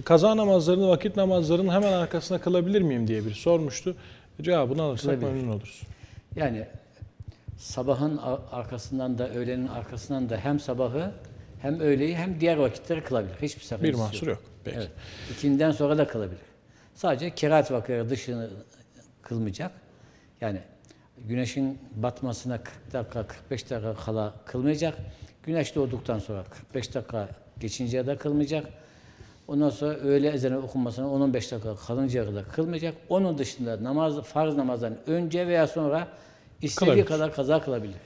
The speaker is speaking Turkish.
Kaza namazlarını vakit namazlarının hemen arkasına kılabilir miyim diye bir sormuştu. Cevabını alırsak Kılabilir. memnun oluruz. Yani sabahın arkasından da öğlenin arkasından da hem sabahı hem öğleyi hem diğer vakitleri kılabilir. Hiçbir sakıncası Bir mahsur yok. Peki. Evet. İkinden sonra da kılabilir. Sadece kerahat vakitleri dışını kılmayacak. Yani güneşin batmasına 40 dakika, 45 dakika kala kılmayacak. Güneş doğduktan sonra 45 dakika geçinceye de kılmayacak. Ondan sonra öğle ezanı okunmasına 10-15 dakika kalıncaya kadar kılmayacak. Onun dışında namaz, farz namazdan önce veya sonra istediği Kılabilir. kadar kaza kılabilir.